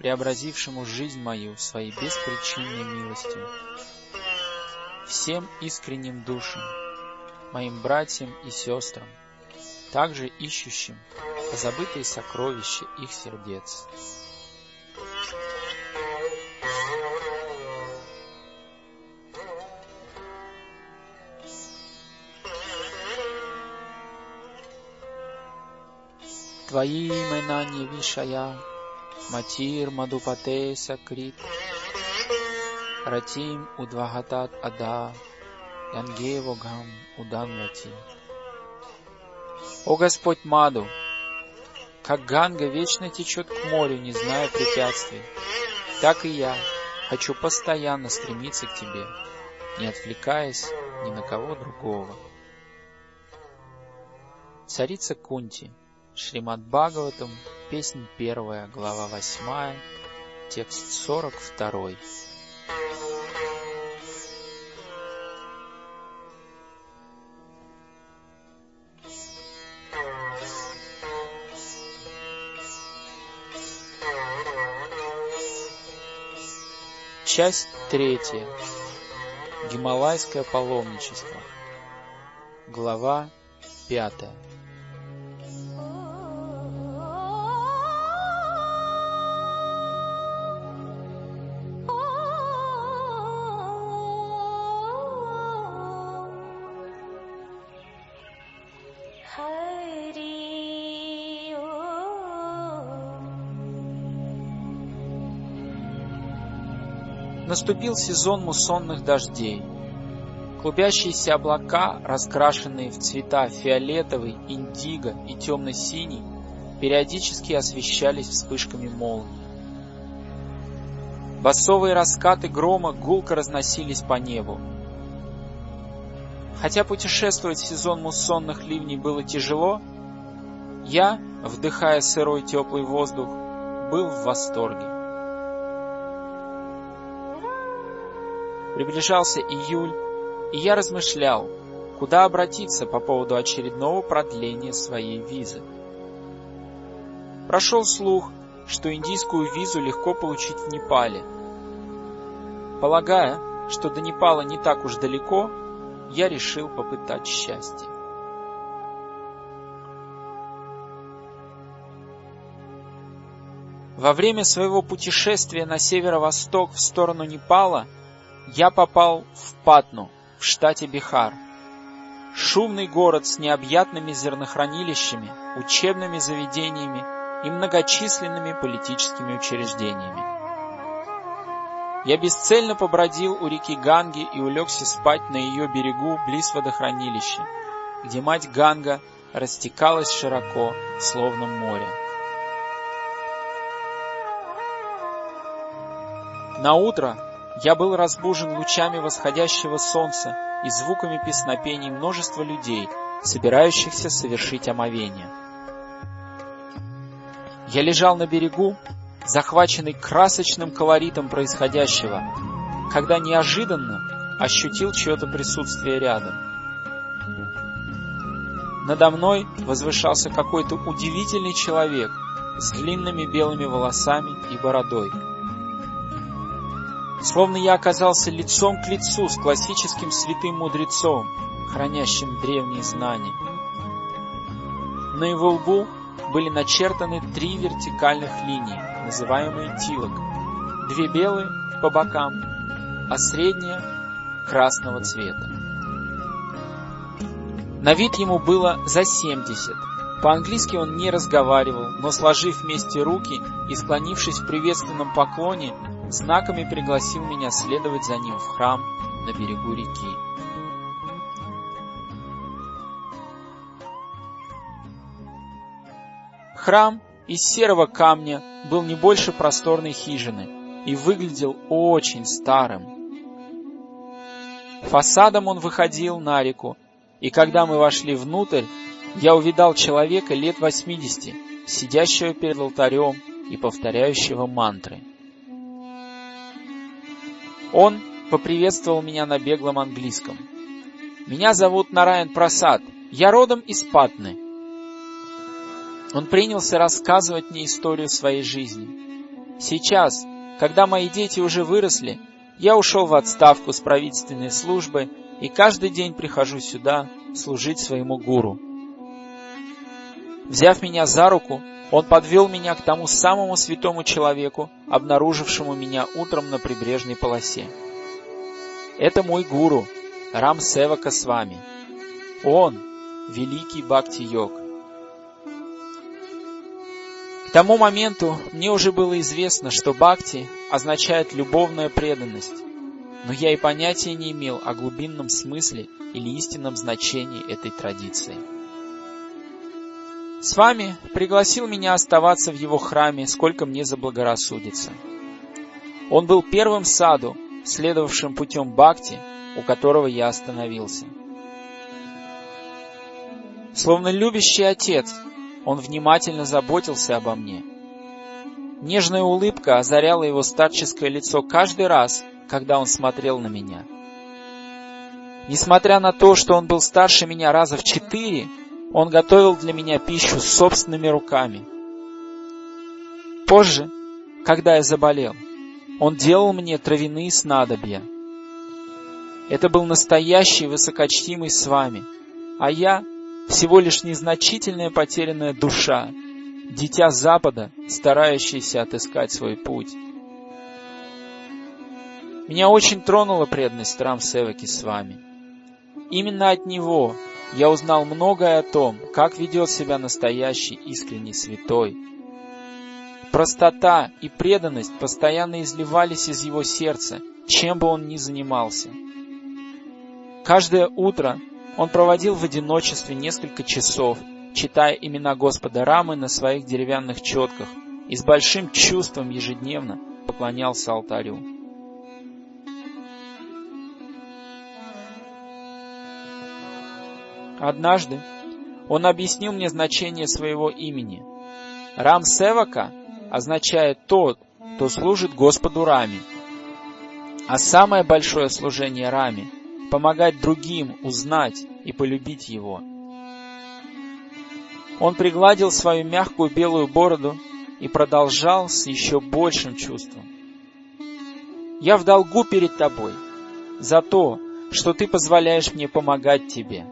преобразившему жизнь мою своей беспричинной милостью, всем искренним душам, моим братьям и сестрам, также ищущим позабытые сокровища их сердец. Твои имена не вишая, Матир Мадупате Сакрит, Ратим Удвагатат Ада, Янгевогам Уданвати. О Господь Маду, как Ганга вечно течет к морю, не зная препятствий, так и я хочу постоянно стремиться к Тебе, не отвлекаясь ни на кого другого. Царица Кунти – Шримад Бхагаватам, песнь первая, глава восьмая, текст сорок второй. Часть третья. Гималайское паломничество. Глава пятая. Наступил сезон муссонных дождей. Клубящиеся облака, раскрашенные в цвета фиолетовый, индиго и темно-синий, периодически освещались вспышками молний. Басовые раскаты грома гулко разносились по небу. Хотя путешествовать в сезон муссонных ливней было тяжело, я, вдыхая сырой теплый воздух, был в восторге. Приближался июль, и я размышлял, куда обратиться по поводу очередного продления своей визы. Прошел слух, что индийскую визу легко получить в Непале. Полагая, что до Непала не так уж далеко, я решил попытать счастье. Во время своего путешествия на северо-восток в сторону Непала я попал в Патну, в штате Бихар. Шумный город с необъятными зернохранилищами, учебными заведениями и многочисленными политическими учреждениями. Я бесцельно побродил у реки Ганги и улегся спать на ее берегу близ водохранилища, где мать Ганга растекалась широко, словно море. На утро я был разбужен лучами восходящего солнца и звуками песнопений множества людей, собирающихся совершить омовение. Я лежал на берегу, захваченный красочным колоритом происходящего, когда неожиданно ощутил чье-то присутствие рядом. Надо мной возвышался какой-то удивительный человек с длинными белыми волосами и бородой словно я оказался лицом к лицу с классическим святым мудрецом, хранящим древние знания. На его лбу были начертаны три вертикальных линии, называемые тилок, две белые по бокам, а средняя красного цвета. На вид ему было за 70. По-английски он не разговаривал, но сложив вместе руки и склонившись в приветственном поклоне, знаками пригласил меня следовать за ним в храм на берегу реки. Храм из серого камня был не больше просторной хижины, и выглядел очень старым. Фасадом он выходил на реку, и когда мы вошли внутрь, я увидал человека лет восьмидесяти, сидящего перед алтарем и повторяющего мантры. Он поприветствовал меня на беглом английском. «Меня зовут Нараян Прасад, я родом из Патны». Он принялся рассказывать мне историю своей жизни. Сейчас, когда мои дети уже выросли, я ушел в отставку с правительственной службы и каждый день прихожу сюда служить своему гуру. Взяв меня за руку, он подвел меня к тому самому святому человеку, обнаружившему меня утром на прибрежной полосе. Это мой гуру, Рам Севака с вами. Он — великий Бхакти-йог. К тому моменту мне уже было известно, что бхакти означает любовная преданность, но я и понятия не имел о глубинном смысле или истинном значении этой традиции. С вами пригласил меня оставаться в его храме, сколько мне заблагорассудится. Он был первым саду, следовавшим путем бхакти, у которого я остановился. Словно любящий отец, он внимательно заботился обо мне. Нежная улыбка озаряла его старческое лицо каждый раз, когда он смотрел на меня. Несмотря на то, что он был старше меня раза в четыре, он готовил для меня пищу собственными руками. Позже, когда я заболел, он делал мне травяные снадобья. Это был настоящий высокочтимый с вами, а я всего лишь незначительная потерянная душа, дитя Запада, старающаяся отыскать свой путь. Меня очень тронула преданность Рам Севаки с вами. Именно от него я узнал многое о том, как ведет себя настоящий искренний святой. Простота и преданность постоянно изливались из его сердца, чем бы он ни занимался. Каждое утро он проводил в одиночестве несколько часов, читая имена Господа Рамы на своих деревянных четках и с большим чувством ежедневно поклонялся алтарю. Однажды он объяснил мне значение своего имени. Рам Севака означает тот, кто служит Господу Раме. А самое большое служение Раме — помогать другим узнать и полюбить Его. Он пригладил свою мягкую белую бороду и продолжал с еще большим чувством. «Я в долгу перед тобой за то, что ты позволяешь мне помогать тебе».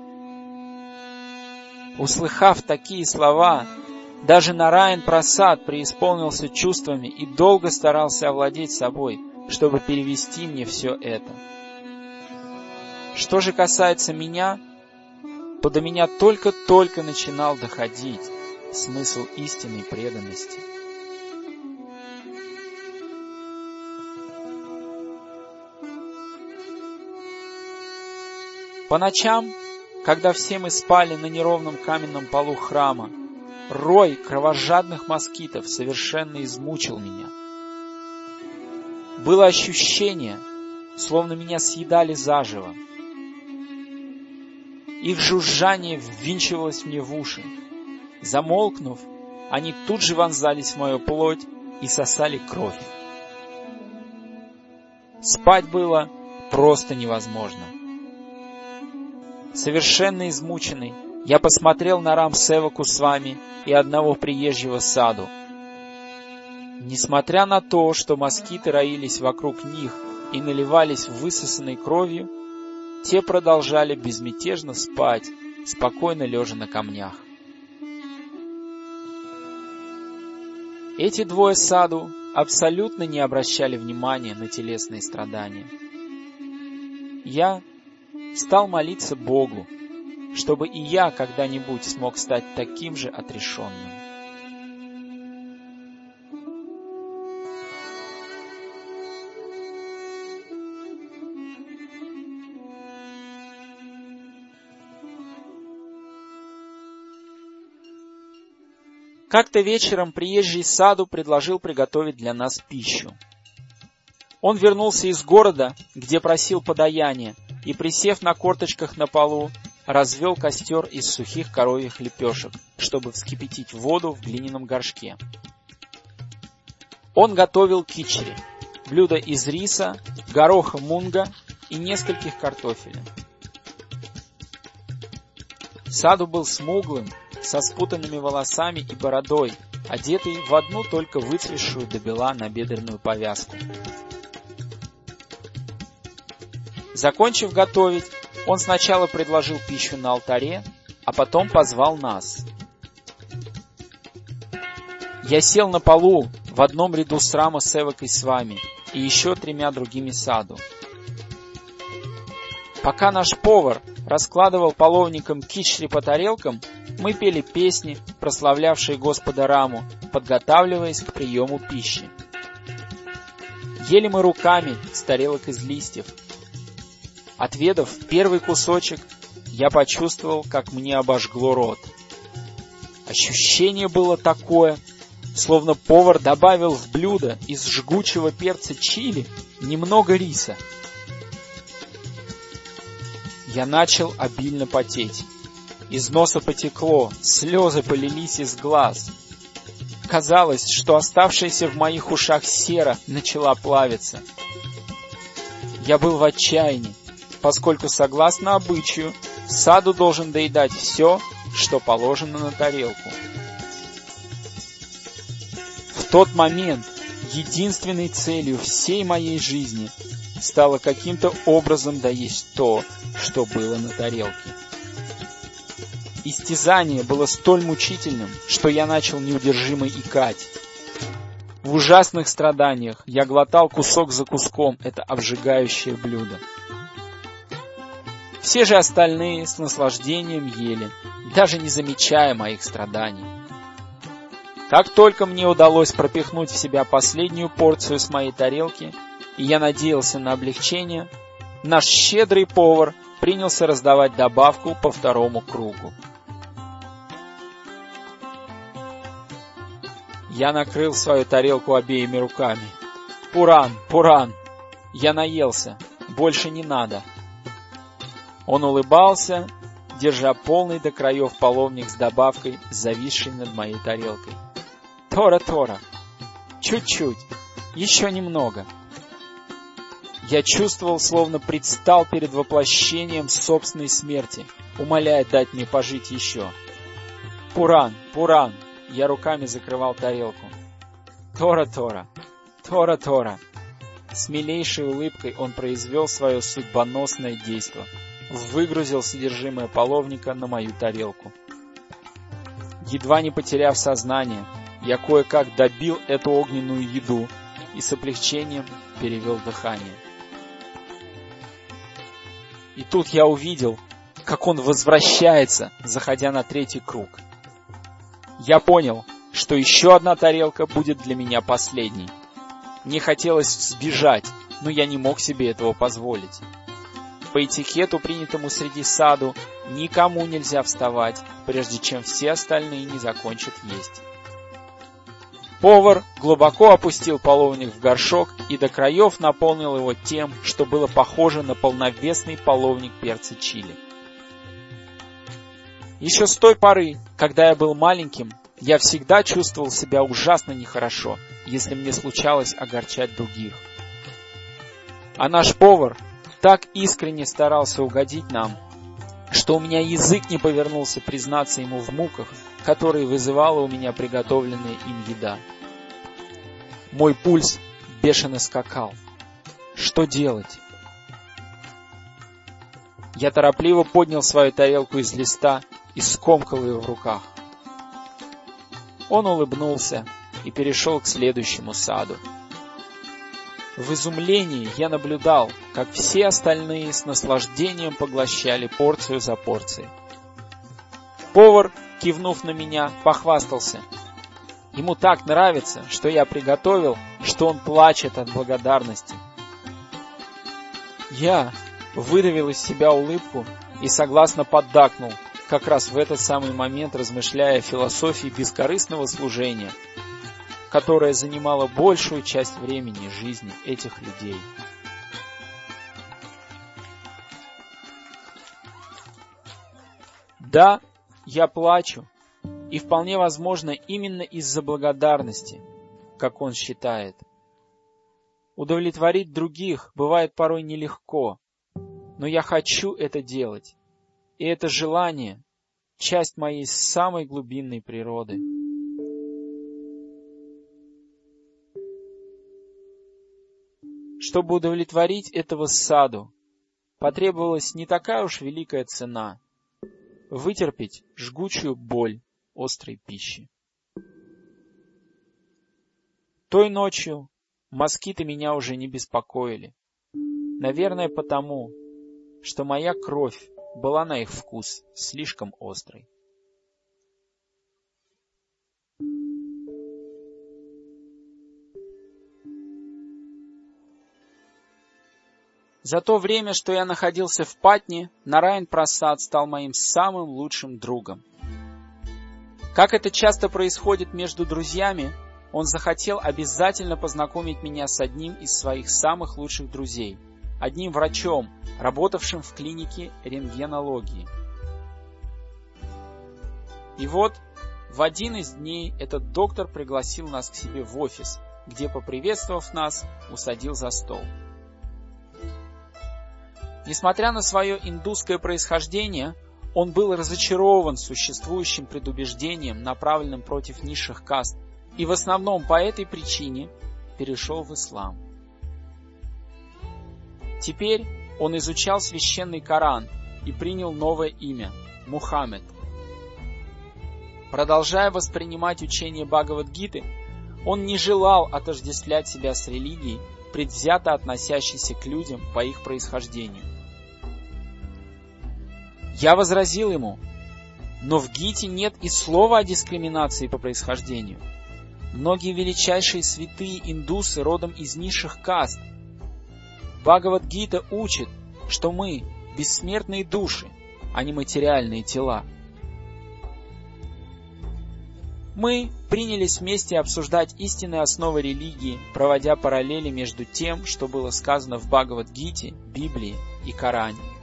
Услыхав такие слова, даже Нараян Прасад преисполнился чувствами и долго старался овладеть собой, чтобы перевести мне все это. Что же касается меня, то до меня только-только начинал доходить смысл истинной преданности. По ночам, когда все мы спали на неровном каменном полу храма, рой кровожадных москитов совершенно измучил меня. Было ощущение, словно меня съедали заживо. Их жужжание ввинчивалось мне в уши. Замолкнув, они тут же вонзались в мою плоть и сосали кровь. Спать было просто невозможно. Совершенно измученный, я посмотрел на Рам Севаку с вами и одного приезжего саду. Несмотря на то, что москиты роились вокруг них и наливались высосанной кровью, те продолжали безмятежно спать, спокойно лежа на камнях. Эти двое саду абсолютно не обращали внимания на телесные страдания. Я стал молиться Богу, чтобы и я когда-нибудь смог стать таким же отрешенным. Как-то вечером приезжий саду предложил приготовить для нас пищу. Он вернулся из города, где просил подаяния, и, присев на корточках на полу, развел костер из сухих коровьих лепешек, чтобы вскипятить воду в глиняном горшке. Он готовил кичери, блюдо из риса, гороха мунга и нескольких картофелин. Саду был смуглым, со спутанными волосами и бородой, одетый в одну только выцветшую до бела набедренную повязку. Закончив готовить, он сначала предложил пищу на алтаре, а потом позвал нас. Я сел на полу в одном ряду с Рама Севакой с вами и еще тремя другими саду. Пока наш повар раскладывал половником кичри по тарелкам, мы пели песни, прославлявшие Господа Раму, подготавливаясь к приему пищи. Ели мы руками с тарелок из листьев. Отведав первый кусочек, я почувствовал, как мне обожгло рот. Ощущение было такое, словно повар добавил в блюдо из жгучего перца чили немного риса. Я начал обильно потеть. Из носа потекло, слезы полились из глаз. Казалось, что оставшаяся в моих ушах сера начала плавиться. Я был в отчаянии, поскольку, согласно обычаю, саду должен доедать все, что положено на тарелку. В тот момент единственной целью всей моей жизни стало каким-то образом доесть то, что было на тарелке. Истязание было столь мучительным, что я начал неудержимо икать. В ужасных страданиях я глотал кусок за куском это обжигающее блюдо. Все же остальные с наслаждением ели, даже не замечая моих страданий. Как только мне удалось пропихнуть в себя последнюю порцию с моей тарелки, и я надеялся на облегчение, наш щедрый повар принялся раздавать добавку по второму кругу. Я накрыл свою тарелку обеими руками. «Пуран! Пуран! Я наелся! Больше не надо!» Он улыбался, держа полный до краев половник с добавкой, зависшей над моей тарелкой. «Тора, Тора! Чуть-чуть! Еще немного!» Я чувствовал, словно предстал перед воплощением собственной смерти, умоляя дать мне пожить еще. «Пуран! Пуран!» Я руками закрывал тарелку. «Тора-Тора! Тора-Тора!» С милейшей улыбкой он произвел свое судьбоносное действо. Выгрузил содержимое половника на мою тарелку. Едва не потеряв сознание, я кое-как добил эту огненную еду и с облегчением перевел дыхание. И тут я увидел, как он возвращается, заходя на третий круг. Я понял, что еще одна тарелка будет для меня последней. Мне хотелось сбежать, но я не мог себе этого позволить. По этикету, принятому среди саду, никому нельзя вставать, прежде чем все остальные не закончат есть. Повар глубоко опустил половник в горшок и до краев наполнил его тем, что было похоже на полновесный половник перца чили. Еще с той поры, когда я был маленьким, я всегда чувствовал себя ужасно нехорошо, если мне случалось огорчать других. А наш повар так искренне старался угодить нам, что у меня язык не повернулся признаться ему в муках, которые вызывала у меня приготовленная им еда. Мой пульс бешено скакал. Что делать? Я торопливо поднял свою тарелку из листа и скомкал ее в руках. Он улыбнулся и перешел к следующему саду. В изумлении я наблюдал, как все остальные с наслаждением поглощали порцию за порцией. Повар, кивнув на меня, похвастался. Ему так нравится, что я приготовил, что он плачет от благодарности. Я выдавил из себя улыбку и согласно поддакнул, как раз в этот самый момент размышляя о философии бескорыстного служения. Которая занимала большую часть времени жизни этих людей. Да, я плачу, и вполне возможно именно из-за благодарности, как он считает. Удовлетворить других бывает порой нелегко, но я хочу это делать, и это желание — часть моей самой глубинной природы. Чтобы удовлетворить этого саду, потребовалась не такая уж великая цена — вытерпеть жгучую боль острой пищи. Той ночью москиты меня уже не беспокоили. Наверное, потому, что моя кровь была на их вкус слишком острой. За то время, что я находился в Патне, Нарайн Прасад стал моим самым лучшим другом. Как это часто происходит между друзьями, он захотел обязательно познакомить меня с одним из своих самых лучших друзей, одним врачом, работавшим в клинике рентгенологии. И вот в один из дней этот доктор пригласил нас к себе в офис, где, поприветствовав нас, усадил за стол. Несмотря на свое индусское происхождение, он был разочарован существующим предубеждением, направленным против низших каст, и в основном по этой причине перешел в ислам. Теперь он изучал священный Коран и принял новое имя – Мухаммед. Продолжая воспринимать учение Бхагавадгиты, он не желал отождествлять себя с религией, предвзято относящейся к людям по их происхождению. Я возразил ему, но в Гите нет и слова о дискриминации по происхождению. Многие величайшие святые индусы родом из низших каст. Бхагавад-гита учит, что мы — бессмертные души, а не материальные тела. Мы принялись вместе обсуждать истинные основы религии, проводя параллели между тем, что было сказано в Бхагавад-гите, Библии и Коране.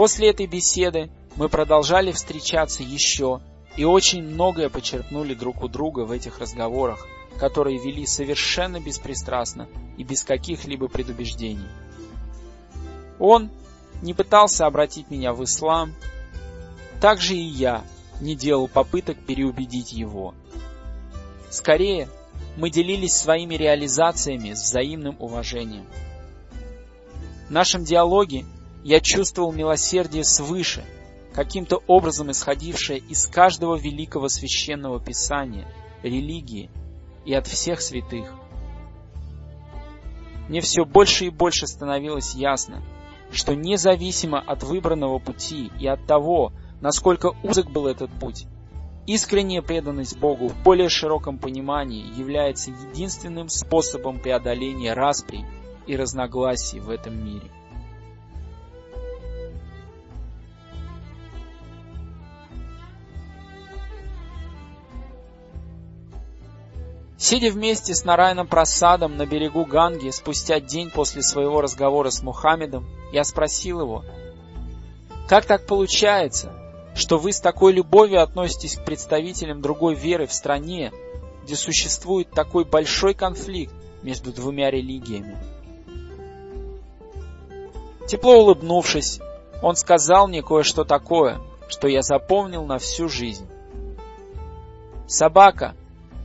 После этой беседы мы продолжали встречаться еще и очень многое почерпнули друг у друга в этих разговорах, которые вели совершенно беспристрастно и без каких-либо предубеждений. Он не пытался обратить меня в ислам, так же и я не делал попыток переубедить его. Скорее, мы делились своими реализациями с взаимным уважением. В нашем диалоге я чувствовал милосердие свыше, каким-то образом исходившее из каждого великого священного писания, религии и от всех святых. Мне все больше и больше становилось ясно, что независимо от выбранного пути и от того, насколько узок был этот путь, искренняя преданность Богу в более широком понимании является единственным способом преодоления распри и разногласий в этом мире. Сидя вместе с Нарайном Прасадом на берегу Ганги спустя день после своего разговора с Мухаммедом, я спросил его, «Как так получается, что вы с такой любовью относитесь к представителям другой веры в стране, где существует такой большой конфликт между двумя религиями?» Тепло улыбнувшись, он сказал мне кое-что такое, что я запомнил на всю жизнь. Собака,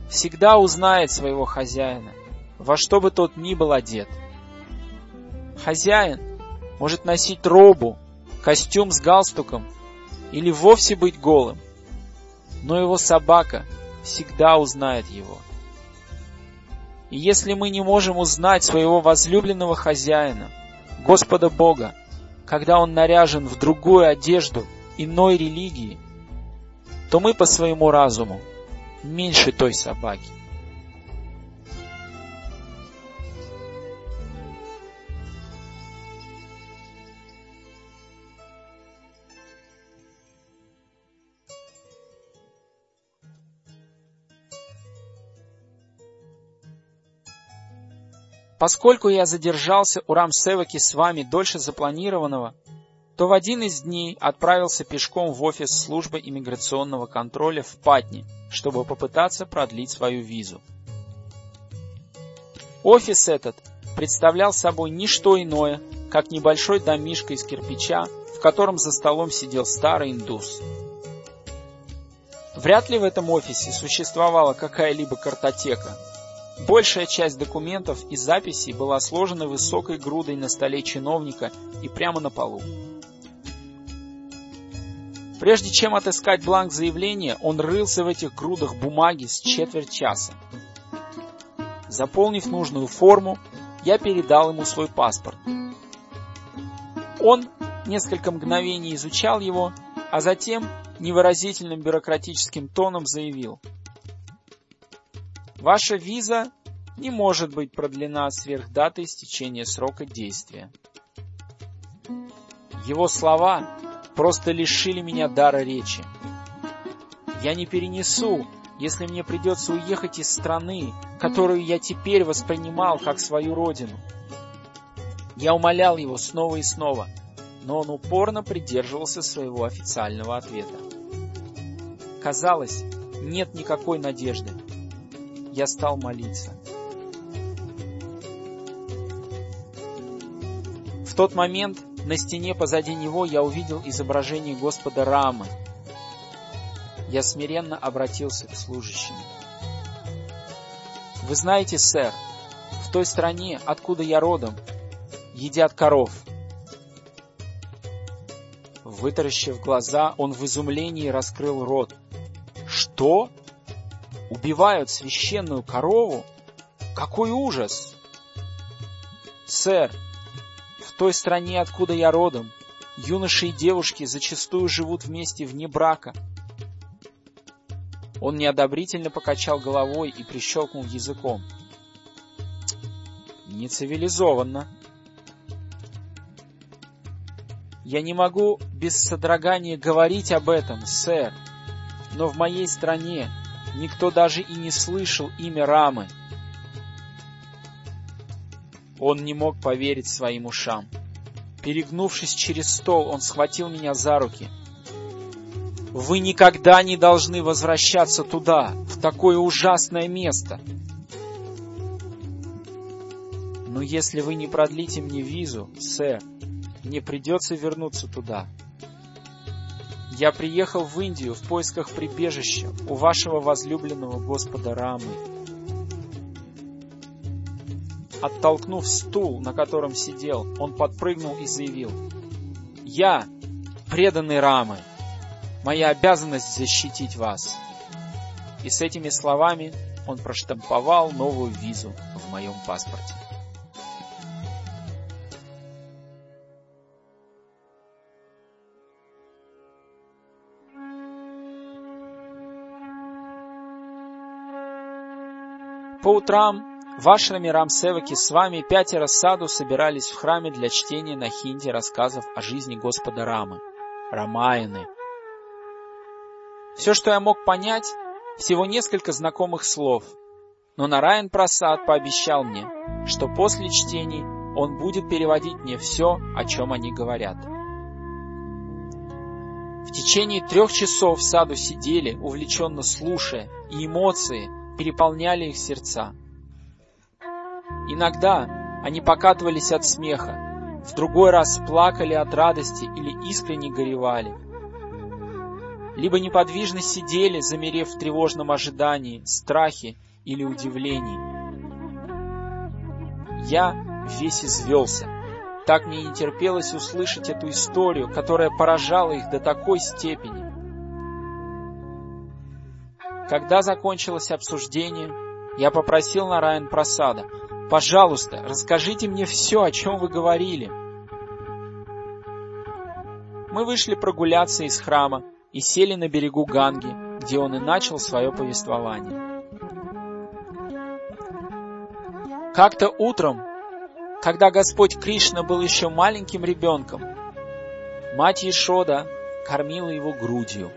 всегда узнает своего хозяина, во что бы тот ни был одет. Хозяин может носить робу, костюм с галстуком или вовсе быть голым, но его собака всегда узнает его. И если мы не можем узнать своего возлюбленного хозяина, Господа Бога, когда он наряжен в другую одежду иной религии, то мы по своему разуму меньше той собаки. Поскольку я задержался у Рамсеваки с вами дольше запланированного, то в один из дней отправился пешком в офис службы иммиграционного контроля в Патне, чтобы попытаться продлить свою визу. Офис этот представлял собой не что иное, как небольшой домишко из кирпича, в котором за столом сидел старый индус. Вряд ли в этом офисе существовала какая-либо картотека. Большая часть документов и записей была сложена высокой грудой на столе чиновника и прямо на полу. Прежде чем отыскать бланк заявления, он рылся в этих грудах бумаги с четверть часа. Заполнив нужную форму, я передал ему свой паспорт. Он несколько мгновений изучал его, а затем невыразительным бюрократическим тоном заявил. Ваша виза не может быть продлена сверх даты истечения срока действия. Его слова просто лишили меня дара речи. Я не перенесу, если мне придется уехать из страны, которую я теперь воспринимал как свою родину. Я умолял его снова и снова, но он упорно придерживался своего официального ответа. Казалось, нет никакой надежды. Я стал молиться. В тот момент на стене позади него я увидел изображение Господа Рамы. Я смиренно обратился к служащему. Вы знаете, сэр, в той стране, откуда я родом, едят коров. Вытаращив глаза, он в изумлении раскрыл рот. Что? Убивают священную корову? Какой ужас! Сэр, той стране, откуда я родом, юноши и девушки зачастую живут вместе вне брака. Он неодобрительно покачал головой и прищелкнул языком. Нецивилизованно. Я не могу без содрогания говорить об этом, сэр, но в моей стране никто даже и не слышал имя Рамы. Он не мог поверить своим ушам. Перегнувшись через стол, он схватил меня за руки. «Вы никогда не должны возвращаться туда, в такое ужасное место!» «Но если вы не продлите мне визу, сэр, мне придется вернуться туда. Я приехал в Индию в поисках прибежища у вашего возлюбленного Господа Рамы. Оттолкнув стул, на котором сидел, он подпрыгнул и заявил. «Я, преданный Рамы, моя обязанность защитить вас». И с этими словами он проштамповал новую визу в моем паспорте. По утрам в ашраме Рамсеваки с вами пятеро саду собирались в храме для чтения на хинди рассказов о жизни Господа Рамы, Рамаяны. Все, что я мог понять, всего несколько знакомых слов, но Нараян Прасад пообещал мне, что после чтений он будет переводить мне все, о чем они говорят. В течение трех часов в саду сидели, увлеченно слушая, и эмоции переполняли их сердца. Иногда они покатывались от смеха, в другой раз плакали от радости или искренне горевали. Либо неподвижно сидели, замерев в тревожном ожидании, страхе или удивлении. Я весь извелся. Так мне не терпелось услышать эту историю, которая поражала их до такой степени. Когда закончилось обсуждение, я попросил Нараян Прасада Пожалуйста, расскажите мне все, о чем вы говорили. Мы вышли прогуляться из храма и сели на берегу Ганги, где он и начал свое повествование. Как-то утром, когда Господь Кришна был еще маленьким ребенком, мать Ешода кормила его грудью.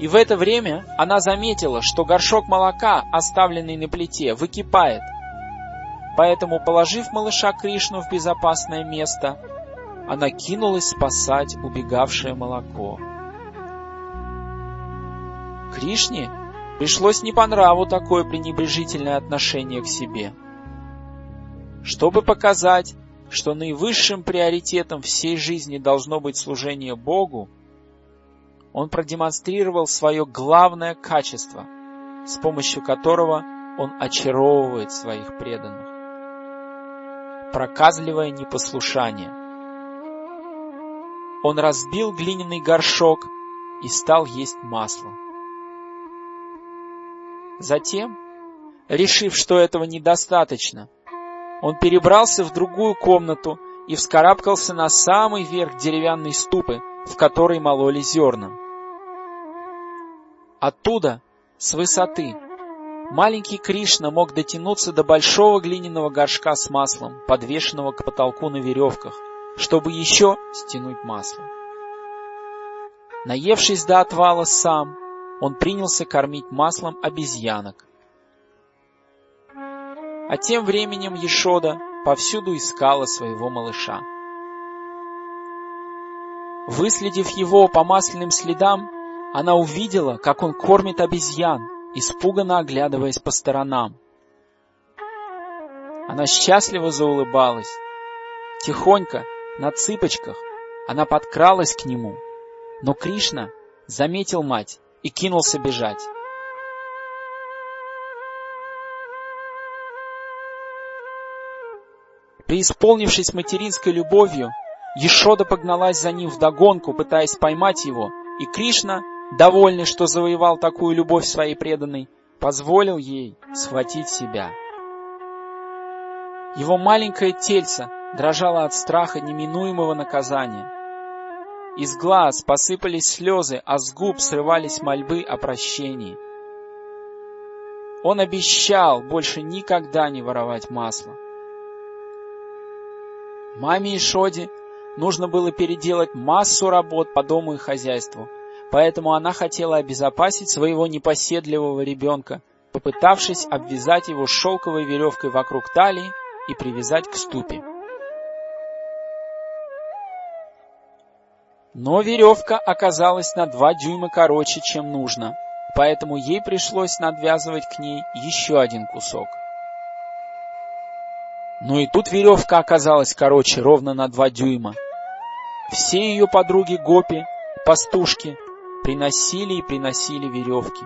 И в это время она заметила, что горшок молока, оставленный на плите, выкипает. Поэтому, положив малыша Кришну в безопасное место, она кинулась спасать убегавшее молоко. Кришне пришлось не по нраву такое пренебрежительное отношение к себе. Чтобы показать, что наивысшим приоритетом всей жизни должно быть служение Богу, он продемонстрировал свое главное качество, с помощью которого он очаровывает своих преданных. Проказливое непослушание. Он разбил глиняный горшок и стал есть масло. Затем, решив, что этого недостаточно, он перебрался в другую комнату и вскарабкался на самый верх деревянной ступы, в которой мололи зерна. Оттуда, с высоты, маленький Кришна мог дотянуться до большого глиняного горшка с маслом, подвешенного к потолку на веревках, чтобы еще стянуть масло. Наевшись до отвала сам, он принялся кормить маслом обезьянок. А тем временем Ешода повсюду искала своего малыша. Выследив его по масляным следам, она увидела, как он кормит обезьян, испуганно оглядываясь по сторонам. Она счастливо заулыбалась. Тихонько, на цыпочках, она подкралась к нему, но Кришна заметил мать и кинулся бежать. Преисполнившись материнской любовью, Ешода погналась за ним вдогонку, пытаясь поймать его, и Кришна, довольный, что завоевал такую любовь своей преданной, позволил ей схватить себя. Его маленькое тельце дрожало от страха неминуемого наказания. Из глаз посыпались слезы, а с губ срывались мольбы о прощении. Он обещал больше никогда не воровать масло. Маме и Шоде нужно было переделать массу работ по дому и хозяйству, поэтому она хотела обезопасить своего непоседливого ребенка, попытавшись обвязать его шелковой веревкой вокруг талии и привязать к ступе. Но веревка оказалась на два дюйма короче, чем нужно, поэтому ей пришлось надвязывать к ней еще один кусок. Но и тут веревка оказалась короче ровно на два дюйма. Все ее подруги Гопи, пастушки, приносили и приносили веревки.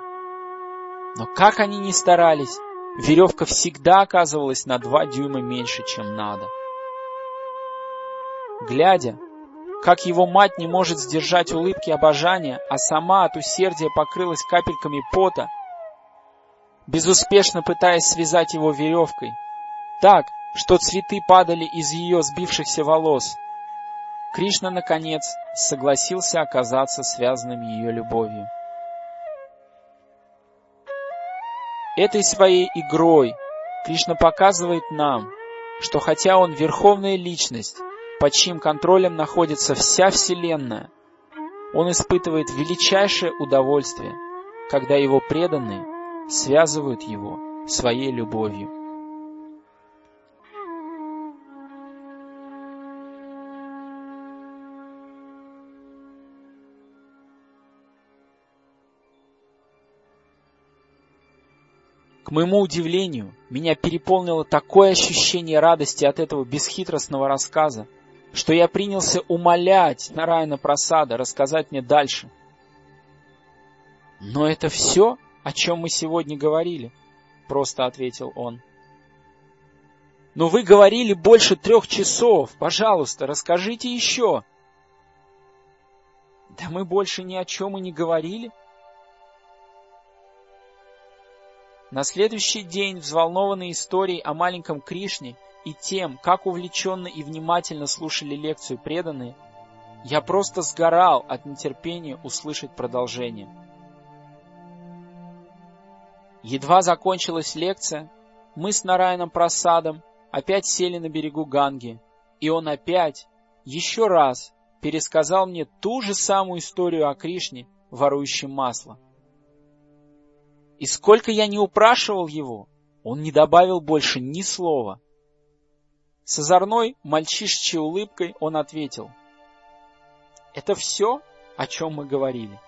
Но как они ни старались, веревка всегда оказывалась на два дюйма меньше, чем надо. Глядя, как его мать не может сдержать улыбки обожания, а сама от усердия покрылась капельками пота, безуспешно пытаясь связать его веревкой, так, что цветы падали из ее сбившихся волос. Кришна, наконец, согласился оказаться связанным ее любовью. Этой своей игрой Кришна показывает нам, что хотя он верховная личность, под чьим контролем находится вся Вселенная, он испытывает величайшее удовольствие, когда его преданные связывают его своей любовью. Моему удивлению, меня переполнило такое ощущение радости от этого бесхитростного рассказа, что я принялся умолять Нараяна Прасада рассказать мне дальше. «Но это все, о чем мы сегодня говорили?» — просто ответил он. «Но вы говорили больше трех часов. Пожалуйста, расскажите еще». «Да мы больше ни о чем и не говорили», На следующий день, взволнованный историей о маленьком Кришне и тем, как увлеченно и внимательно слушали лекцию преданные, я просто сгорал от нетерпения услышать продолжение. Едва закончилась лекция, мы с Нараяном Прасадом опять сели на берегу Ганги, и он опять, еще раз, пересказал мне ту же самую историю о Кришне, ворующем масло. И сколько я не упрашивал его, он не добавил больше ни слова, С озорной мальчишечьей улыбкой он ответил. Это все, о чем мы говорили.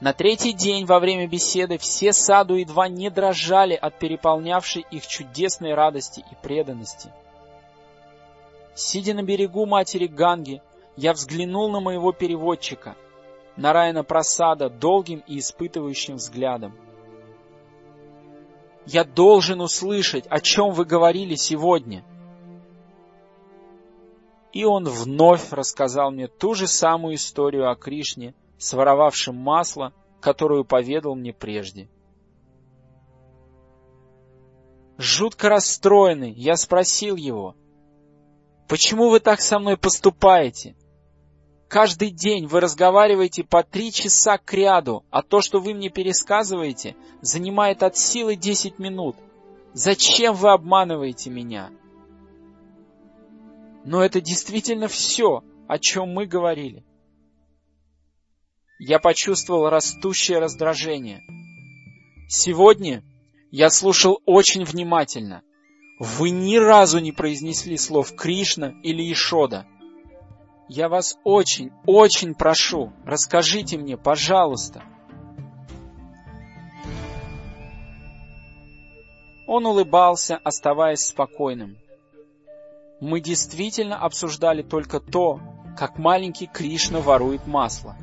На третий день во время беседы все саду едва не дрожали от переполнявшей их чудесной радости и преданности. Сидя на берегу матери Ганги, я взглянул на моего переводчика, на Райана Просада, долгим и испытывающим взглядом. «Я должен услышать, о чем вы говорили сегодня!» И он вновь рассказал мне ту же самую историю о Кришне, своровавшим масло, которую поведал мне прежде. Жутко расстроенный, я спросил его, «Почему вы так со мной поступаете? Каждый день вы разговариваете по три часа к ряду, а то, что вы мне пересказываете, занимает от силы десять минут. Зачем вы обманываете меня?» Но это действительно все, о чем мы говорили я почувствовал растущее раздражение. Сегодня я слушал очень внимательно. Вы ни разу не произнесли слов Кришна или Ишода. Я вас очень, очень прошу, расскажите мне, пожалуйста. Он улыбался, оставаясь спокойным. Мы действительно обсуждали только то, как маленький Кришна ворует масло.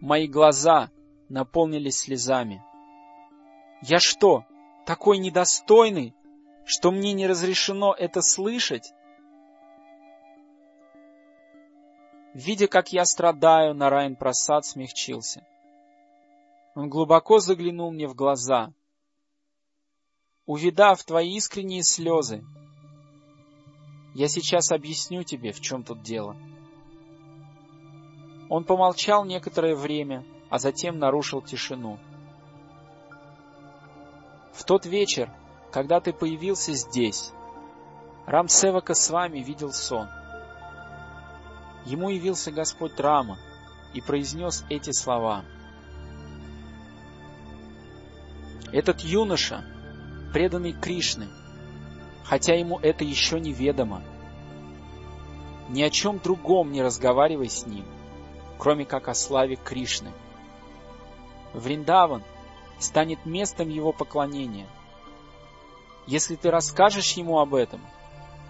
Мои глаза наполнились слезами. Я что, такой недостойный, что мне не разрешено это слышать? Видя, как я страдаю, Нарайн Прасад смягчился. Он глубоко заглянул мне в глаза. Увидав твои искренние слезы, я сейчас объясню тебе, в чем тут дело. — он помолчал некоторое время, а затем нарушил тишину. В тот вечер, когда ты появился здесь, Рамсевака с вами видел сон. Ему явился Господь Рама и произнес эти слова. Этот юноша, преданный Кришны, хотя ему это еще неведомо, ни о чем другом не разговаривай с ним, кроме как о славе Кришны. Вриндаван станет местом его поклонения. Если ты расскажешь ему об этом,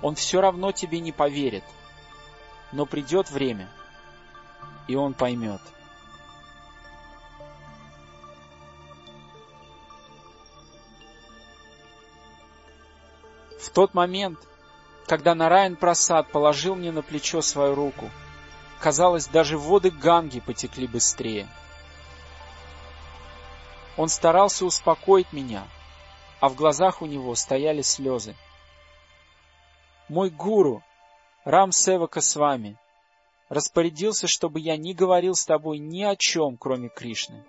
он все равно тебе не поверит. Но придет время, и он поймет. В тот момент, когда Нараян Прасад положил мне на плечо свою руку, Казалось, даже воды Ганги потекли быстрее. Он старался успокоить меня, а в глазах у него стояли слезы. Мой гуру, Рам Севака с вами, распорядился, чтобы я не говорил с тобой ни о чем, кроме Кришны.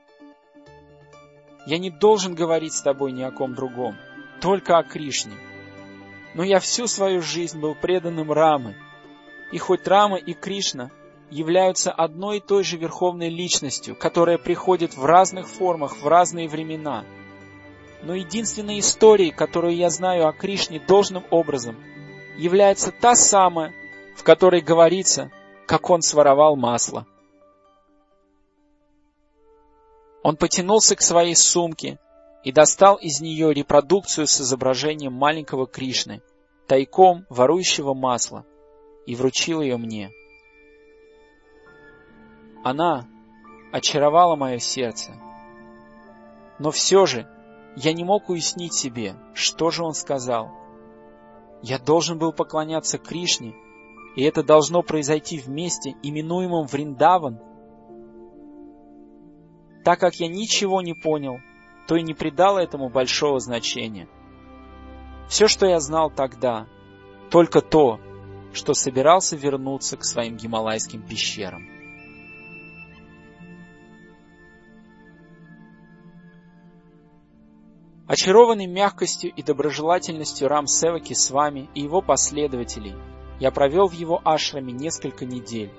Я не должен говорить с тобой ни о ком другом, только о Кришне. Но я всю свою жизнь был преданным Рамы, и хоть Рама и Кришна являются одной и той же верховной личностью, которая приходит в разных формах в разные времена. Но единственной историей, которую я знаю о Кришне должным образом, является та самая, в которой говорится, как он своровал масло. Он потянулся к своей сумке и достал из нее репродукцию с изображением маленького Кришны, тайком ворующего масло, и вручил ее мне. Она очаровала мое сердце. Но все же я не мог уяснить себе, что же он сказал. Я должен был поклоняться Кришне, и это должно произойти в месте, именуемом Вриндаван. Так как я ничего не понял, то и не придал этому большого значения. Все, что я знал тогда, только то, что собирался вернуться к своим гималайским пещерам. Очарованный мягкостью и доброжелательностью Рам Севаки с вами и его последователей, я провел в его ашраме несколько недель.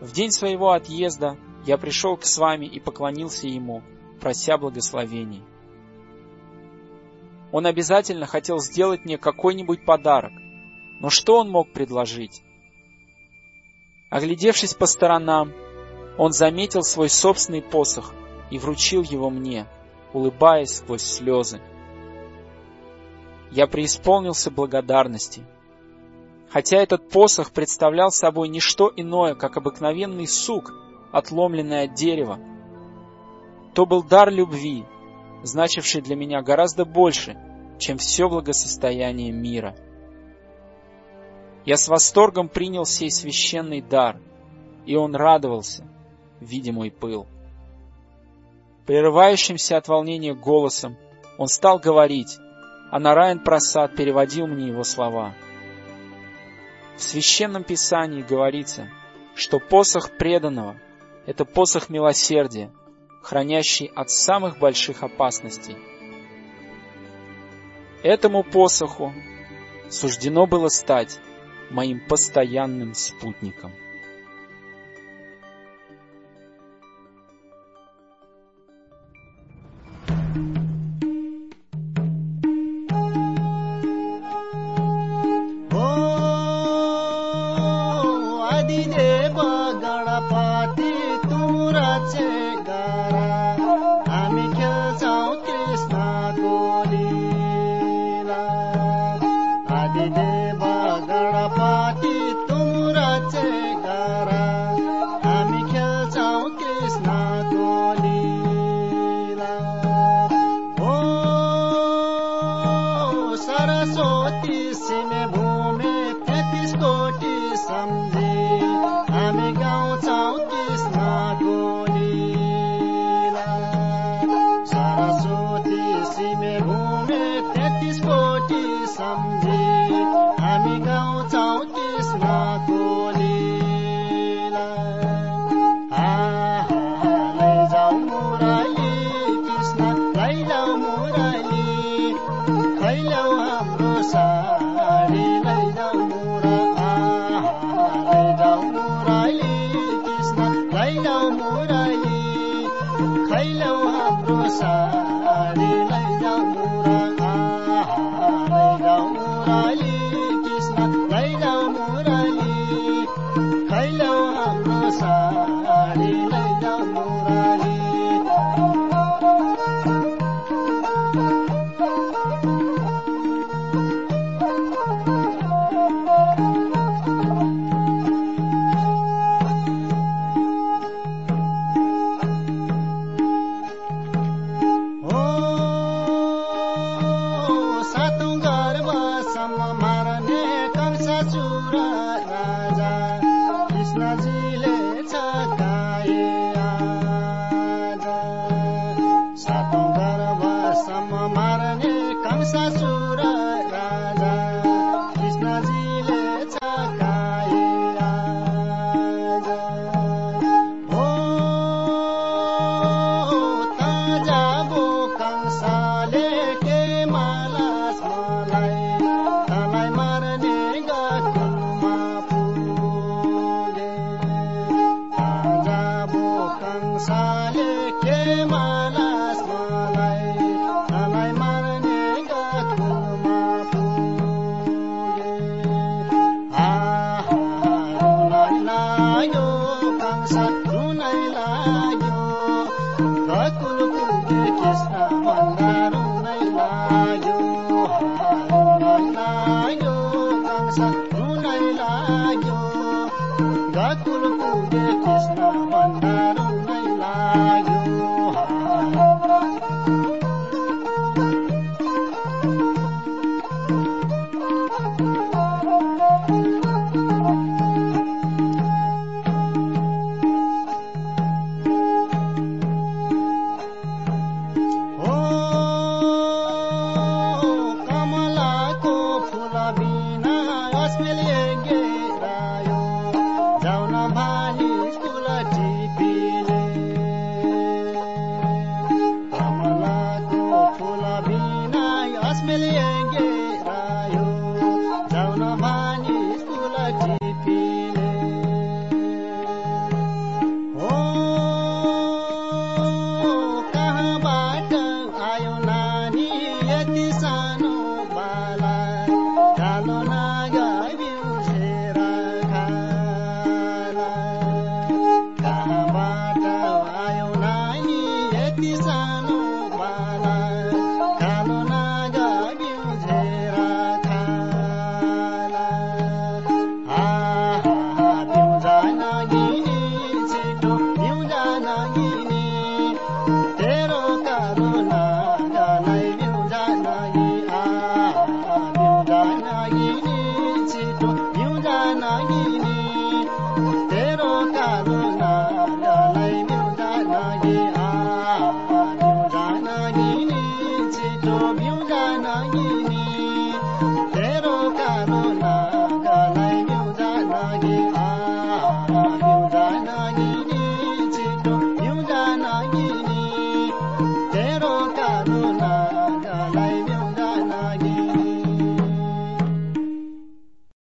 В день своего отъезда я пришел к с вами и поклонился ему, прося благословений. Он обязательно хотел сделать мне какой-нибудь подарок, но что он мог предложить? Оглядевшись по сторонам, он заметил свой собственный посох и вручил его мне, улыбаясь сквозь слезы. Я преисполнился благодарности. Хотя этот посох представлял собой не что иное, как обыкновенный сук, отломленный от дерева, то был дар любви, значивший для меня гораздо больше, чем все благосостояние мира. Я с восторгом принял сей священный дар, и он радовался, видя мой пыл. Прерывающимся от волнения голосом он стал говорить, а Нараян Прасад переводил мне его слова. В Священном Писании говорится, что посох преданного — это посох милосердия, хранящий от самых больших опасностей. Этому посоху суждено было стать моим постоянным спутником. Asmili Rayo.